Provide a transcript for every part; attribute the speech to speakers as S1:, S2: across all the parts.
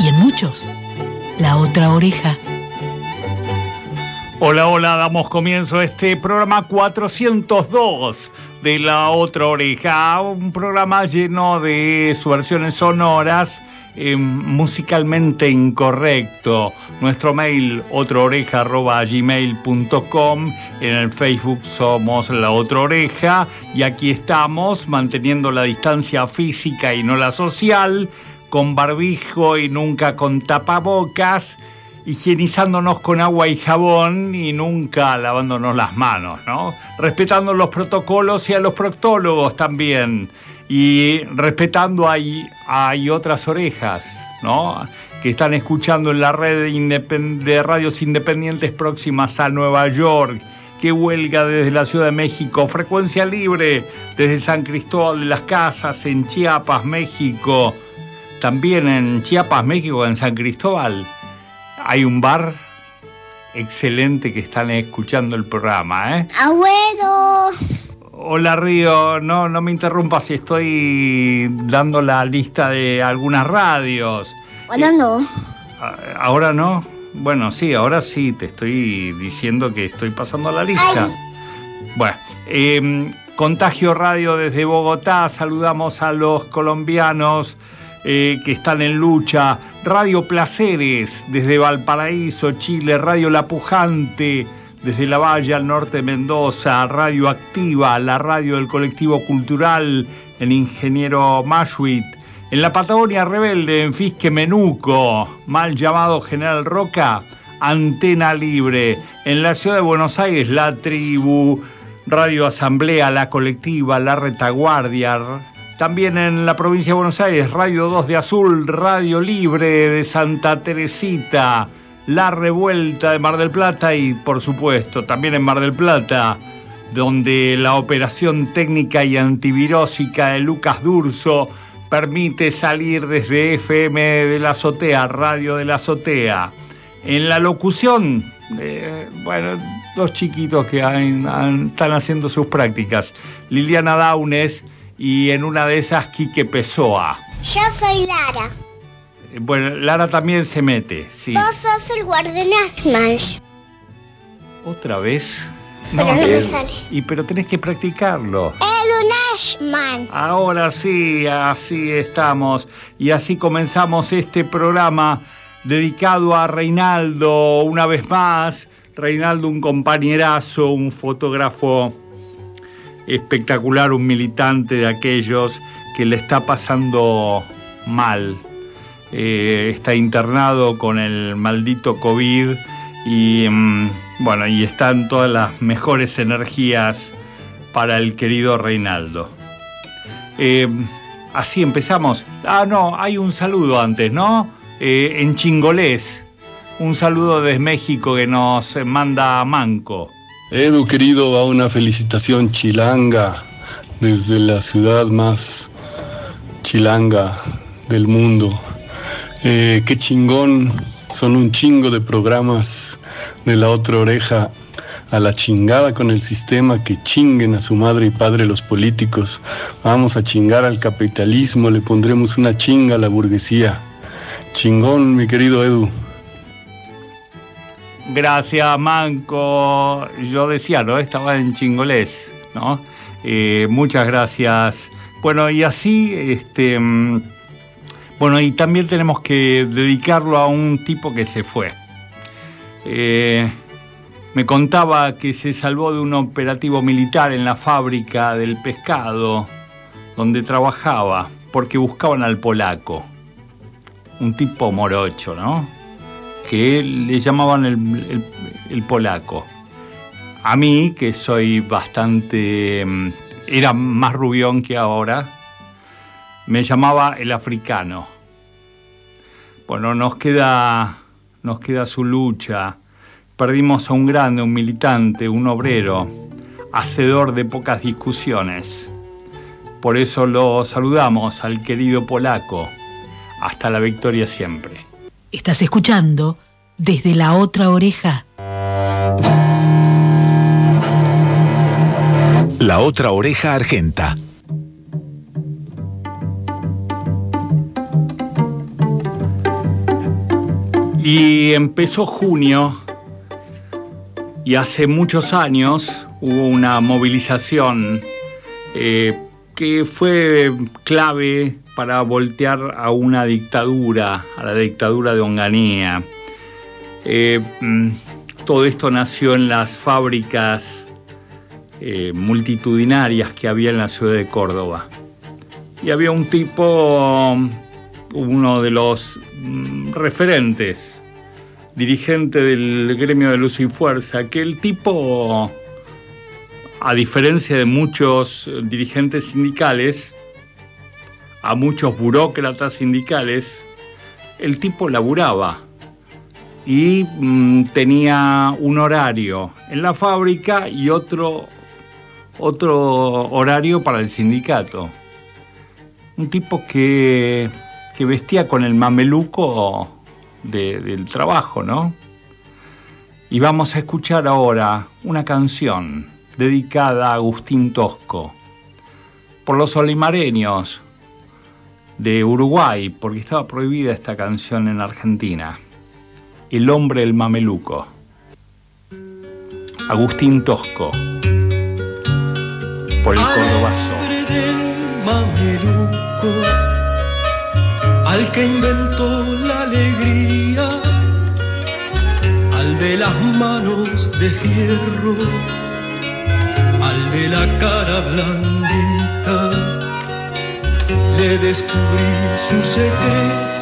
S1: y en muchos la otra oreja.
S2: Hola, hola, damos comienzo a este programa 402 de La Otra Oreja, un programa lleno de subversiones sonoras, eh, musicalmente incorrecto. Nuestro mail, otraoreja.gmail.com, en el Facebook somos La Otra Oreja y aquí estamos manteniendo la distancia física y no la social, con barbijo y nunca con tapabocas higienizándonos con agua y jabón y nunca lavándonos las manos, ¿no? Respetando los protocolos y a los proctólogos también. Y respetando hay, hay otras orejas, ¿no? Que están escuchando en la red de radios independientes próximas a Nueva York, que huelga desde la Ciudad de México, frecuencia libre desde San Cristóbal de las Casas, en Chiapas, México, también en Chiapas, México, en San Cristóbal hay un bar excelente que están escuchando el programa, ¿eh?
S3: ¡Abuelo!
S2: Hola Río, no, no me interrumpas si estoy dando la lista de algunas radios.
S3: Ahora no.
S2: ¿Ahora no? Bueno, sí, ahora sí, te estoy diciendo que estoy pasando la lista. Bueno, em, Contagio Radio desde Bogotá, saludamos a los colombianos eh, que están en lucha. Radio Placeres desde Valparaíso, Chile. Radio La Pujante desde La Valle al norte de Mendoza. Radio Activa, la radio del colectivo cultural, el ingeniero Mashwit. En la Patagonia Rebelde, en Fisque Menuco, mal llamado General Roca, Antena Libre. En la ciudad de Buenos Aires, La Tribu, Radio Asamblea, La Colectiva, La Retaguardia, también en la provincia de Buenos Aires, Radio 2 de Azul, Radio Libre de Santa Teresita, La Revuelta de Mar del Plata y, por supuesto, también en Mar del Plata, donde la operación técnica y antivirósica de Lucas Durso permite salir desde FM de la azotea, Radio de la azotea. En la locución, eh, bueno, dos chiquitos que están haciendo sus prácticas. Liliana Daunes y en una de esas Quique Pessoa.
S3: Yo soy Lara.
S2: Eh, bueno, Lara también se mete, sí.
S3: Vos sos el guardián Ashman.
S2: ¿Otra vez?
S3: Pero no, me sale.
S2: Y pero tenés que practicarlo.
S3: El Ashman.
S2: Ahora sí, así estamos. Y así comenzamos este programa dedicado a Reinaldo una vez más. Reinaldo, un compañerazo, un fotógrafo espectacular, un militante de aquellos que le está pasando mal. Eh, está internado con el maldito COVID y mm, bueno, y están todas las mejores energías para el querido Reinaldo. Eh, así empezamos. Ah, no, hay un saludo antes, ¿no? Eh, en chingolés. Un saludo desde México que nos manda Manco.
S4: Edu, querido, va una felicitación chilanga desde la ciudad más chilanga del mundo. Eh, qué chingón, son un chingo de programas de la otra oreja a la chingada con el sistema, que chinguen a su madre y padre los políticos. Vamos a chingar al capitalismo, le pondremos una chinga a la burguesía. Chingón, mi querido Edu.
S2: Gracias, Manco. Yo decía, ¿no? Estaba en chingolés, ¿no? Eh, muchas gracias. Bueno, y así, este. Mm, bueno, y también tenemos que dedicarlo a un tipo que se fue. Eh, me contaba que se salvó de un operativo militar en la fábrica del pescado donde trabajaba porque buscaban al polaco. Un tipo morocho, ¿no? Que le llamaban el, polaco. A mí, que soy bastante... Mm, era más rubión que ahora, me llamaba el africano. Bueno, nos queda, nos queda su lucha. Perdimos a un grande, un militante, un obrero, hacedor de pocas discusiones. Por eso lo saludamos al querido polaco. Hasta la victoria siempre.
S1: Estás escuchando desde la otra oreja.
S5: La otra oreja argenta.
S2: Y empezó junio y hace muchos años hubo una movilización eh, que fue clave para voltear a una dictadura, a la dictadura de Onganía. Eh, mm, todo esto nació en las fábricas eh, multitudinarias que había en la ciudad de Córdoba. Y había un tipo, uno de los mm, referentes, dirigente del gremio de Luz y Fuerza, que el tipo, a diferencia de muchos dirigentes sindicales, a muchos burócratas sindicales, el tipo laburaba y mm, tenía un horario en la fábrica y otro, otro horario para el sindicato. Un tipo que, que vestía con el mameluco del trabajo, ¿no? Y vamos a escuchar ahora una canción dedicada a Agustín Tosco, por los olimareños de Uruguay, porque estaba prohibida esta canción en Argentina. El hombre del mameluco. Agustín Tosco. Por el cordobazo.
S6: mameluco, al que inventó la alegría, al de las manos de fierro, al de la cara blandita, le descubrí su secreto,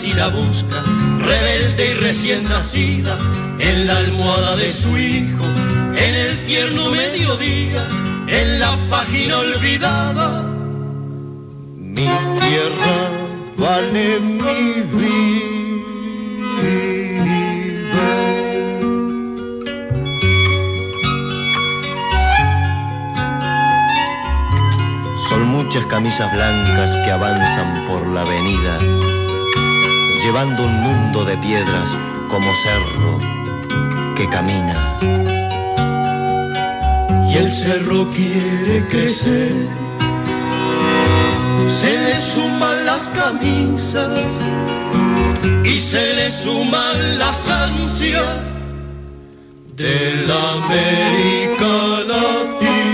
S6: si la busca, rebelde y recién nacida, en la almohada de su hijo, en el tierno mediodía, en la página olvidada. Mi tierra vale mi vida. Son muchas camisas blancas que avanzan por la avenida, llevando un mundo de piedras como cerro que camina. Y el cerro quiere crecer, se le suman las camisas y se le suman las ansias de la América Latina.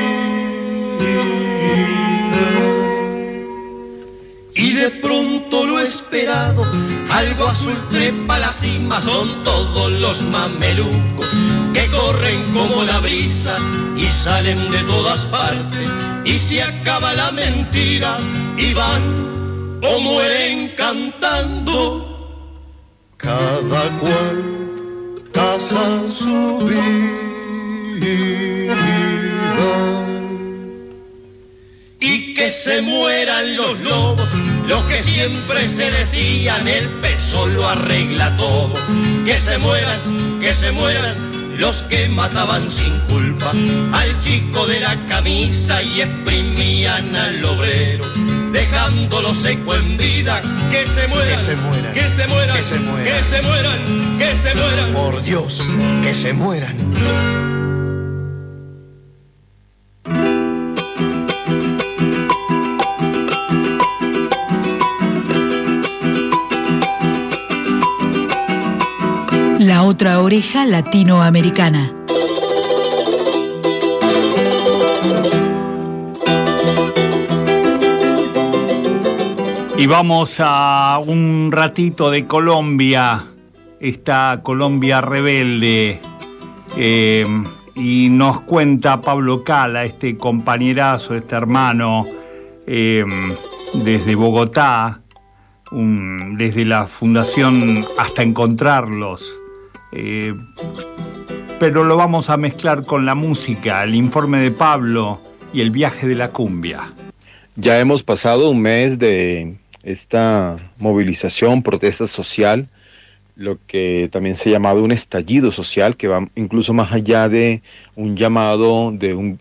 S6: Y de pronto lo esperado, algo azul trepa la cima, son todos los mamelucos que corren como la brisa y salen de todas partes. Y se acaba la mentira y van o mueren cantando cada cual casa su vida. Y que se mueran los lobos, los que siempre se decían, el peso lo arregla todo. Que se mueran, que se mueran los que mataban sin culpa al chico de la camisa y exprimían al obrero dejándolo seco en vida. Que se mueran,
S7: Que se mueran,
S6: que se mueran,
S7: que se mueran.
S6: que se mueran, que se mueran.
S7: Por Dios, que se mueran.
S1: La otra oreja latinoamericana.
S2: Y vamos a un ratito de Colombia esta Colombia rebelde. Eh, y nos cuenta Pablo Cala, este compañerazo, este hermano, eh, desde Bogotá, desde la fundación hasta encontrarlos. Eh, pero lo vamos a mezclar con la música, el informe de Pablo y el viaje de la cumbia.
S8: Ya hemos pasado un mes de esta movilización, protesta social, lo que también se ha llamado un estallido social, que va incluso más allá de un llamado de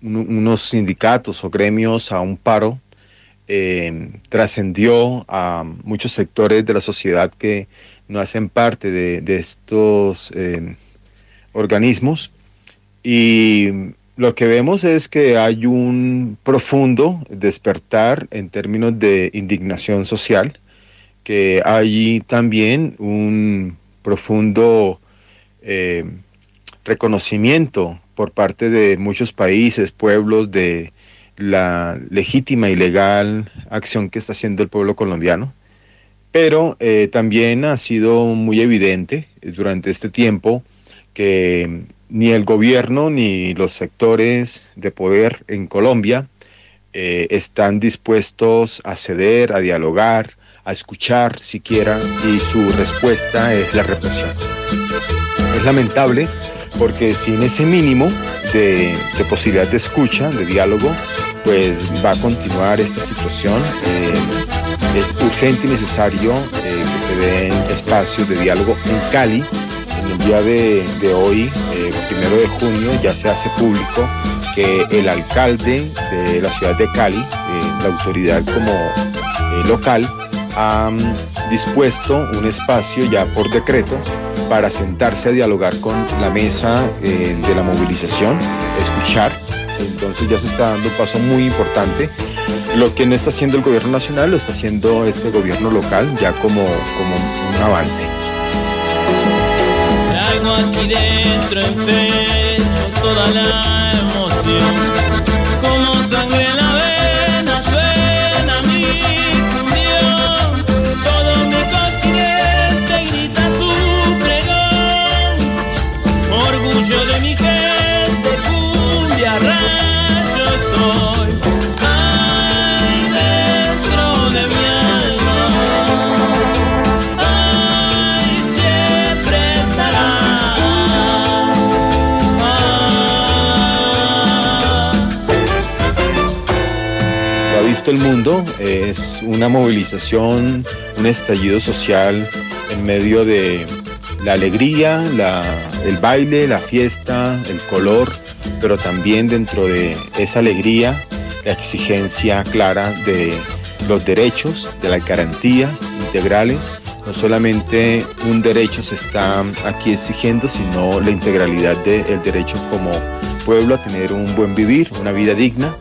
S8: unos sindicatos o gremios a un paro, eh, trascendió a muchos sectores de la sociedad que no hacen parte de, estos eh, organismos. Y lo que vemos es que hay un profundo despertar en términos de indignación social, que hay también un profundo eh, reconocimiento por parte de muchos países, pueblos, de la legítima y legal acción que está haciendo el pueblo colombiano. Pero eh, también ha sido muy evidente durante este tiempo que ni el gobierno ni los sectores de poder en Colombia eh, están dispuestos a ceder, a dialogar, a escuchar siquiera, y su respuesta es la represión. Es lamentable porque sin ese mínimo de, posibilidad de escucha, de diálogo, pues va a continuar esta situación. Eh, es urgente y necesario eh, que se den espacios de diálogo en Cali en el día de, hoy, eh, primero de junio, ya se hace público que el alcalde de la ciudad de Cali, la autoridad como local, ha mm, dispuesto un espacio ya por decreto para sentarse a dialogar con la mesa de la movilización, escuchar. Entonces ya se está dando un paso muy importante. Lo que no está haciendo el gobierno nacional lo está haciendo este gobierno local ya como, como un avance
S9: aquí dentro en pecho toda la emoción.
S8: El mundo. Es una movilización, un estallido social en medio de la alegría, el baile, la fiesta, el color, pero también dentro de esa alegría, la exigencia clara de los derechos, de las garantías integrales. No solamente un derecho se está aquí exigiendo, sino la integralidad del derecho como pueblo a tener un buen vivir, una vida digna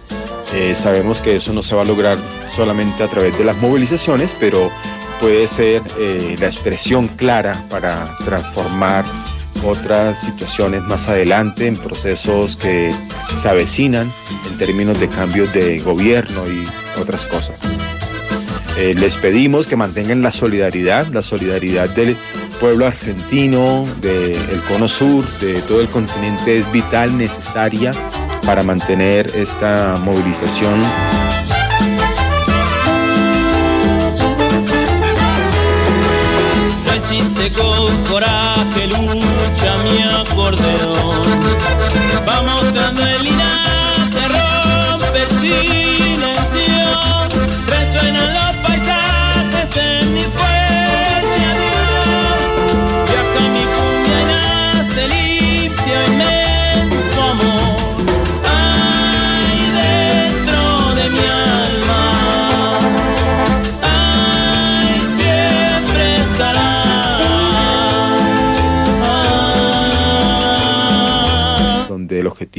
S8: eh, sabemos que eso no se va a lograr solamente a través de las movilizaciones, pero puede ser eh, la expresión clara para transformar otras situaciones más adelante en procesos que se avecinan en términos de cambios de gobierno y otras cosas. Eh, les pedimos que mantengan la solidaridad, la solidaridad del pueblo argentino, del Cono Sur, de todo el continente es vital, necesaria para mantener esta movilización.
S9: Resiste con coraje, lucha mi acordeón.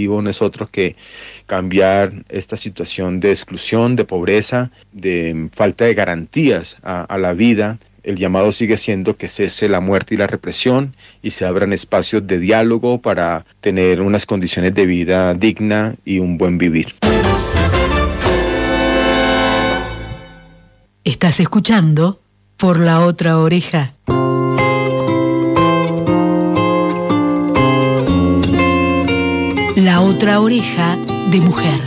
S9: El
S8: objetivo no es otro que cambiar esta situación de exclusión, de pobreza, de falta de garantías a, la vida. El llamado sigue siendo que cese la muerte y la represión y se abran espacios de diálogo para tener unas condiciones de vida digna y un buen vivir.
S1: Estás escuchando por la otra oreja. La otra oreja de mujer.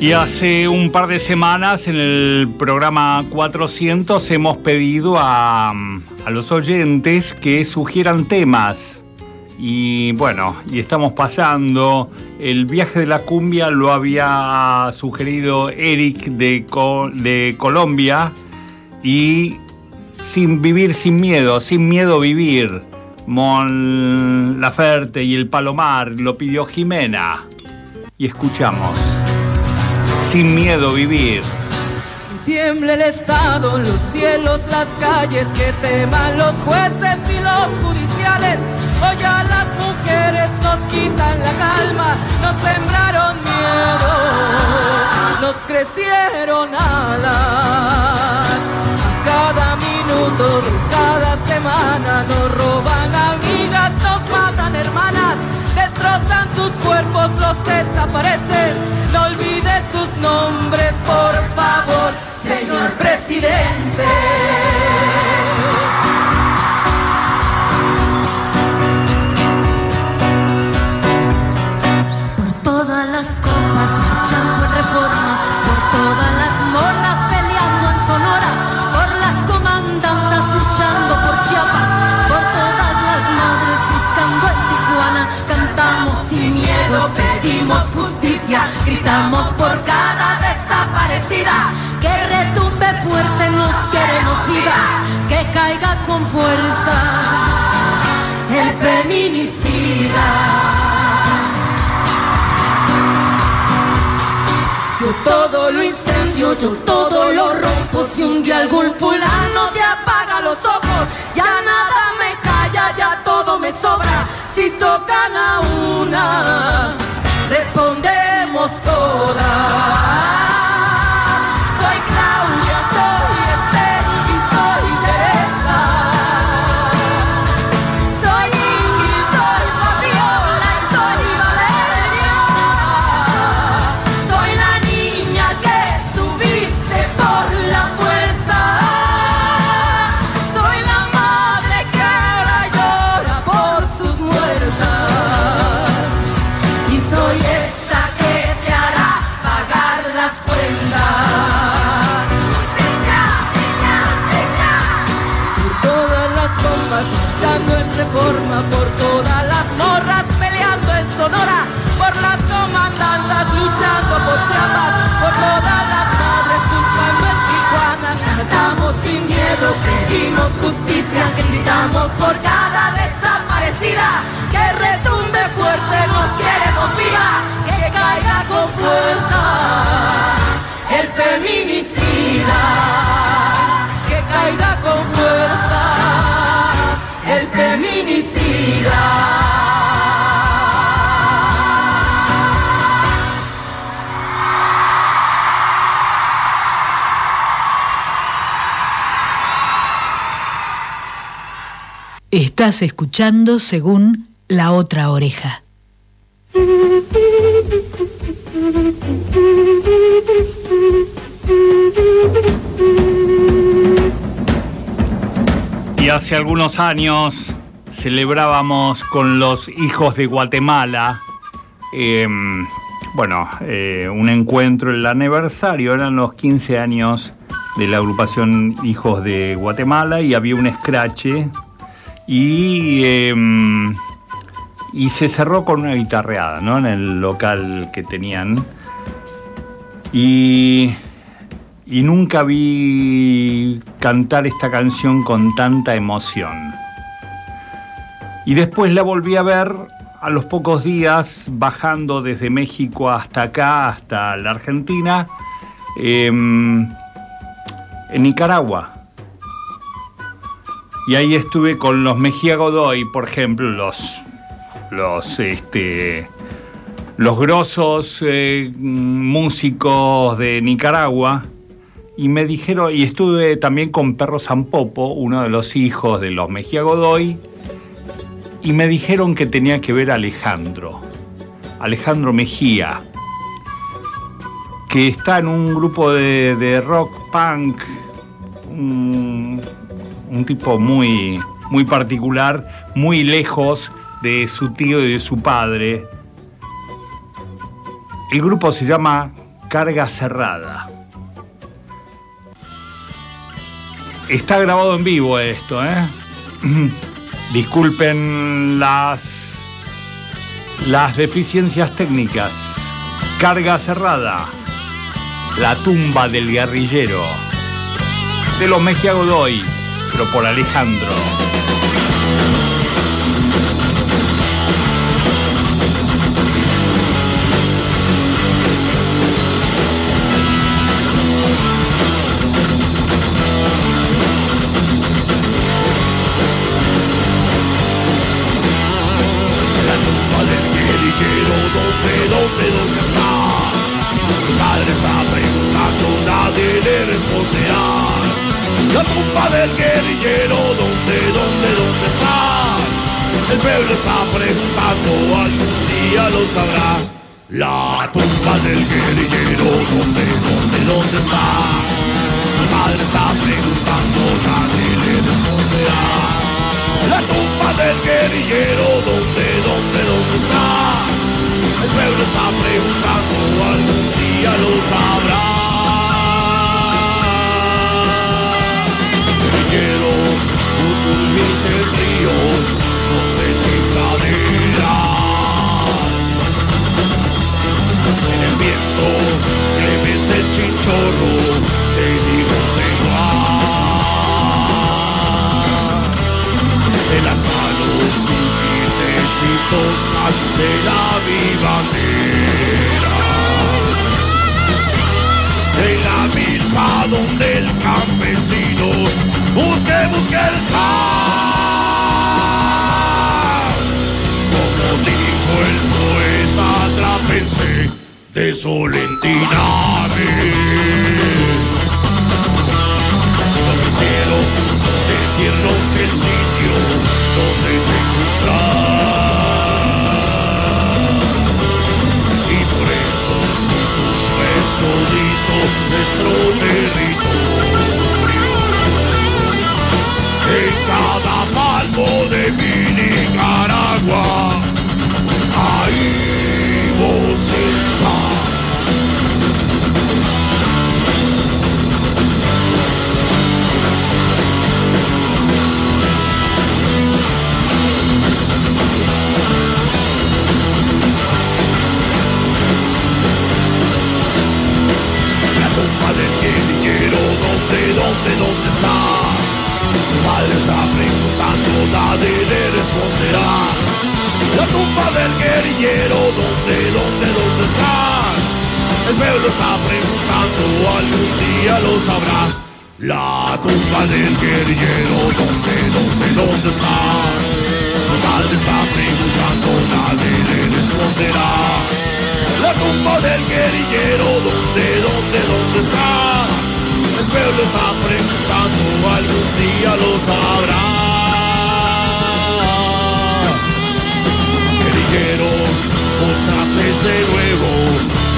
S2: Y hace un par de semanas en el programa 400 hemos pedido a, a los oyentes que sugieran temas. Y bueno, y estamos pasando. El viaje de la cumbia lo había sugerido Eric de, de Colombia. Y sin vivir sin miedo, sin miedo vivir. Mon Laferte y el Palomar lo pidió Jimena. Y escuchamos. Sin miedo vivir.
S10: Que tiemble el Estado, los cielos, las calles, que teman los jueces y los judiciales. Hoy a las mujeres nos quitan la calma, nos sembraron miedo, nos crecieron alas. De cada semana nos roban amigas, nos matan hermanas, destrozan sus cuerpos, los desaparecen. No olvide sus nombres, por favor, señor presidente. Por todas las copas marchando en reforma, por todas las pedimos justicia, gritamos por cada desaparecida, que retumbe fuerte, nos queremos viva, que caiga con fuerza el feminicida. Yo todo lo incendio, yo todo lo rompo. Si un día algún fulano te apaga los ojos, ya nada me calla, ya todo me sobra. Si tocan a una, respondemos todas. Luchando en reforma, por todas las morras peleando en Sonora, por las comandantas luchando por Chiapas, por todas las madres buscando en Tijuana. Cantamos sin miedo, pedimos justicia, gritamos por cada desaparecida, que retumbe fuerte, nos queremos viva, que caiga con fuerza el feminicida,
S1: Estás escuchando según la otra oreja.
S2: Y hace algunos años celebrábamos con los hijos de Guatemala, eh, bueno, eh, un encuentro, el aniversario, eran los 15 años de la agrupación Hijos de Guatemala y había un escrache y, eh, y se cerró con una guitarreada, ¿no? En el local que tenían. Y y nunca vi cantar esta canción con tanta emoción. Y después la volví a ver a los pocos días, bajando desde México hasta acá, hasta la Argentina, em, en Nicaragua. Y ahí estuve con los Mejía Godoy, por ejemplo, los, los, este, los grosos eh, músicos de Nicaragua. Y me dijeron, y estuve también con Perro Zampopo, uno de los hijos de los Mejía Godoy, y me dijeron que tenía que ver a Alejandro, Alejandro Mejía, que está en un grupo de, de rock punk, un, un tipo muy, muy particular, muy lejos de su tío y de su padre. El grupo se llama Carga Cerrada. Está grabado en vivo esto, ¿eh? Disculpen las, las deficiencias técnicas. Carga cerrada. La tumba del guerrillero. De los Mejía Godoy, pero por Alejandro.
S11: Guerrillero, ¿dónde, dónde, está? Su padre está preguntando, nadie le responderá. La tumba del guerrillero, ¿dónde, dónde, dónde está? El pueblo está preguntando, algún día lo sabrá. La tumba del guerrillero, ¿dónde, dónde, dónde está? Su padre está preguntando, nadie le responderá. La tumba del guerrillero, ¿dónde, dónde, dónde está? El pueblo está preguntando, algún día lo sabrá. Guerrillero, puso mis el río, donde sin cadera. En el viento, que ves el chinchorro, te digo te va de las manos más de la vivandera. De la milpa donde el campesino busque, busque el pan. Como dijo el poeta trapense de Solentiname. No quisieron decirnos el sitio donde te encontrar. Nuestro territorio. En cada palmo de mi Nicaragua, ahí vos estás. Tumba del guerrillero, ¿dónde, dónde, dónde está? Madre está preguntando, nadie le responderá. La tumba del guerrillero, ¿dónde, dónde, dónde está? El pueblo está preguntando, algún día lo sabrá. Guerrillero, vos naces de nuevo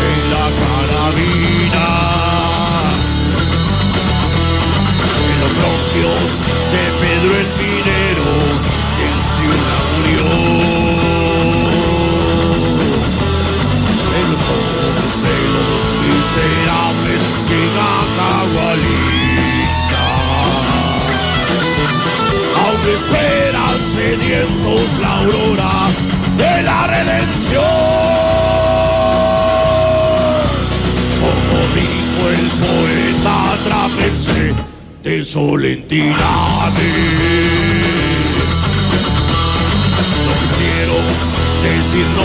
S11: en la los bronquios Solentiname. No quisieron decirnos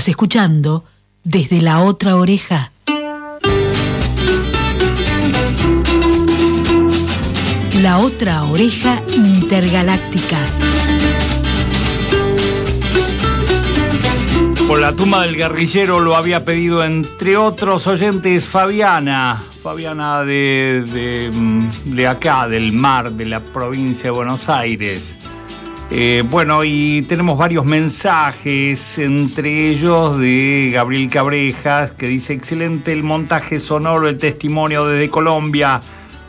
S11: Estás
S1: escuchando desde la otra oreja. La otra oreja intergaláctica.
S2: Por la tumba del guerrillero lo había pedido, entre otros oyentes, Fabiana. Fabiana de, de, mm, de acá, del mar, de la provincia de Buenos Aires. Eh, bueno, y tenemos varios mensajes, entre ellos de Gabriel Cabrejas, que dice, excelente el montaje sonoro, el testimonio desde Colombia,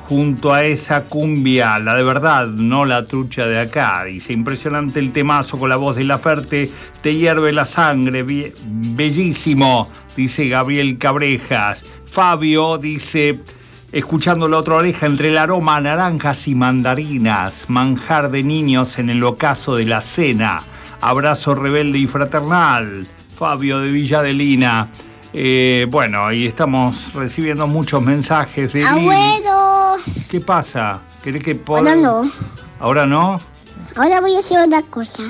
S2: junto a esa cumbia, la de verdad, no la trucha de acá. Dice, impresionante el temazo con la voz de la Ferte, te hierve la sangre, Be- bellísimo, dice Gabriel Cabrejas. Fabio dice, escuchando la otra oreja entre el aroma a naranjas y mandarinas, manjar de niños en el ocaso de la cena, abrazo rebelde y fraternal, Fabio de Villadelina. Eh, bueno, y estamos recibiendo muchos mensajes de Lili.
S3: Abuelo.
S2: ¿Qué pasa? ¿Querés que pod-
S3: Ahora no.
S2: ¿Ahora no?
S3: Ahora voy a hacer otra cosa.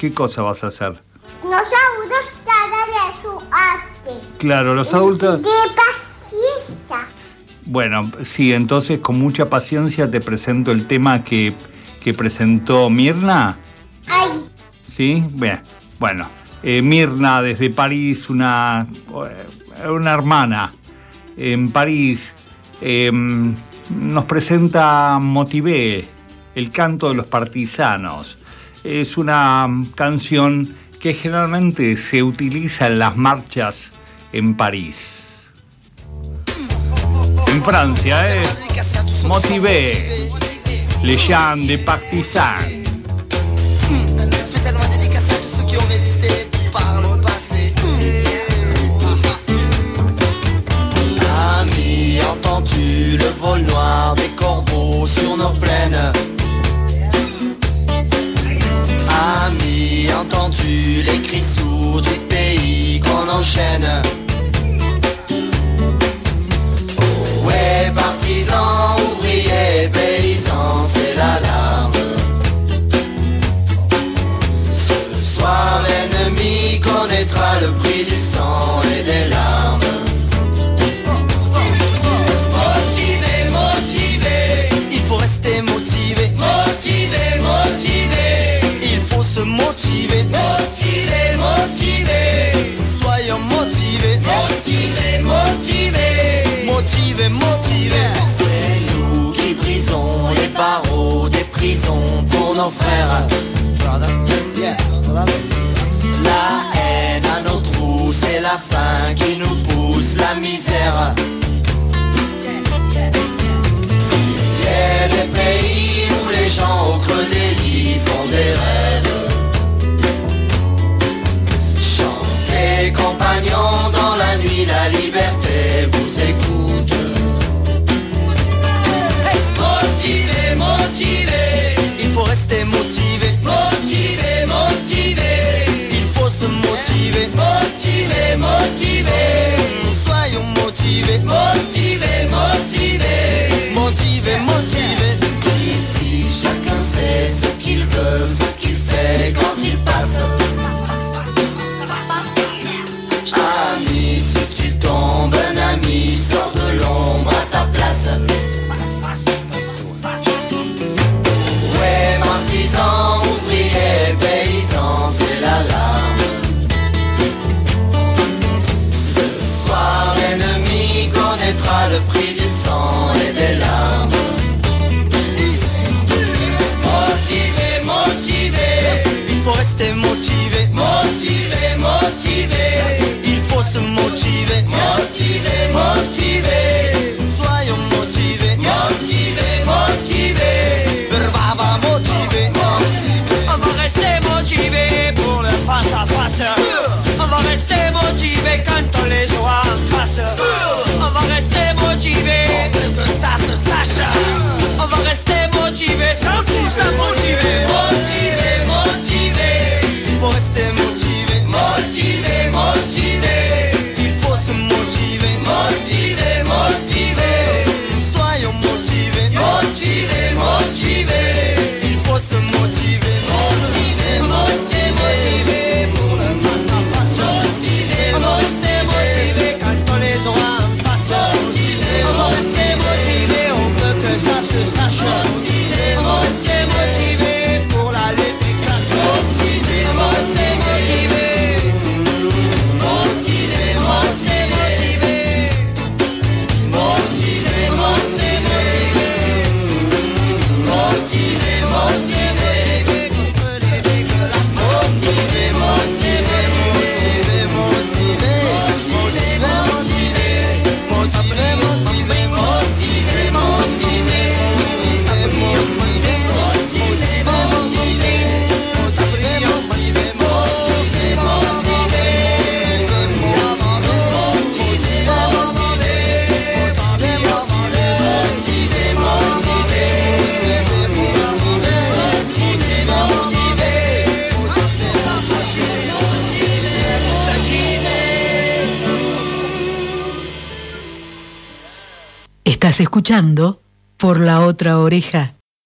S2: ¿Qué cosa vas a hacer?
S3: Los adultos de su arte.
S2: Claro, los adultos...
S3: De paciencia.
S2: Bueno, sí, entonces con mucha paciencia te presento el tema que, que presentó Mirna.
S3: Ay,
S2: ¿Sí? Bien, bueno. eh, Mirna desde París, una, eh, una hermana en París, eh, nos presenta Motivé, el canto de los partisanos. Es una canción que generalmente se utiliza en las marchas en París. En Francia, ¿eh? Motivé, les chants des partisans.
S12: Ami, entends-tu le vol noir des corbeaux sur nos plaines? Ami, entends-tu les cris sourds du pays qu'on enchaîne? Motivé. C'est nous qui brisons les barreaux des prisons pour nos frères. La haine à nos trous, c'est la faim qui nous pousse la misère. Il y a des pays où les gens au motiver. Motivé, motivé, soyons motivés. Motivé, motivé,
S1: por la otra oreja.